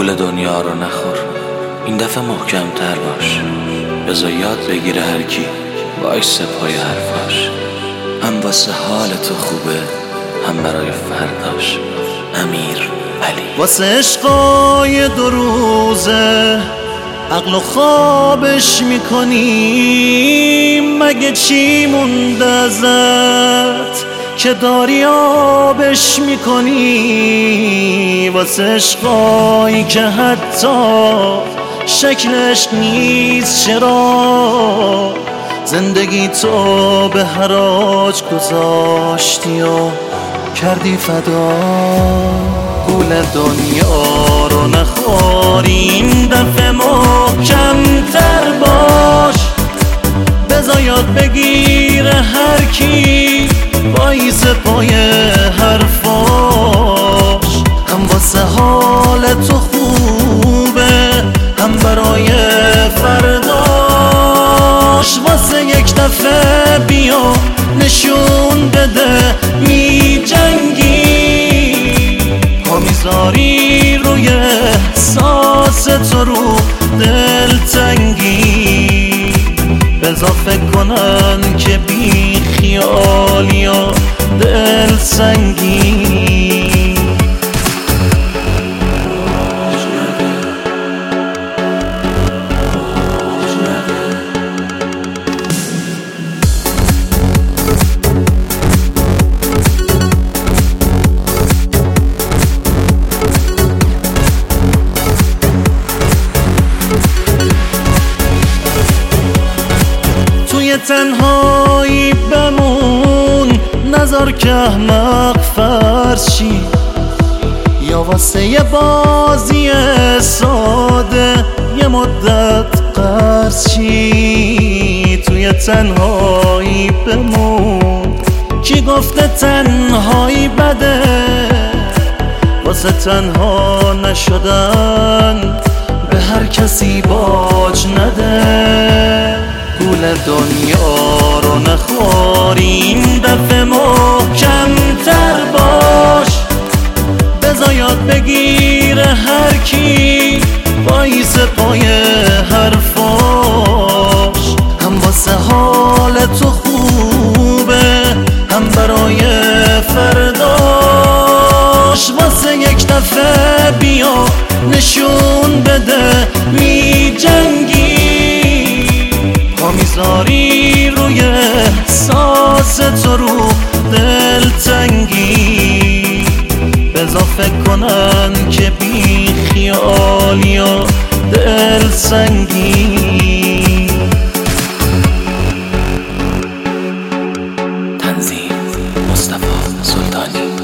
گول دنیا رو نخور. این دفعه محکم تر باش. بزا یاد بگیره هر کی وایس پای حرفاش. هم واسه حال تو خوبه هم برای فرداش. امیر علی. واسه عشقای دو روزه عقل و خوابش می‌کنی مگه چی مونده ازت؟ که داری آبش می‌کنی واسه عشقایی که حتی شکلش نیست چرا؟ زندگی تو به حراج گذاشتی و کردی فدا. گول دنیا رو نخوریم دفعه محکمتر نشون بده می جنگی. پا روی احساس تو رو دل تنگی. بزا فکر کنن که بی خیالی یا دل سنگی. تنهایی بمون. نظر که احمق فرض شی. یا واسه یه بازی ساده یه مدت قرض شی. توی تنهایی بمون. کی گفته تنهایی بده؟ واسه تنها نشدن به هر کسی نده گول دنیا رو نخوریم. دفعه محکمتر باش. بزا یاد بگیره هر کی. وایس پای حرفاش. هم واسه حال تو خوبه هم برای فرداش. واسه یک دفعه بیا نشون بده می جنگی. احساس تو رو دل تنگی. بزا فکر کنن که بی خیال یا دل سنگی. تنظیم مصطفی سلطانی.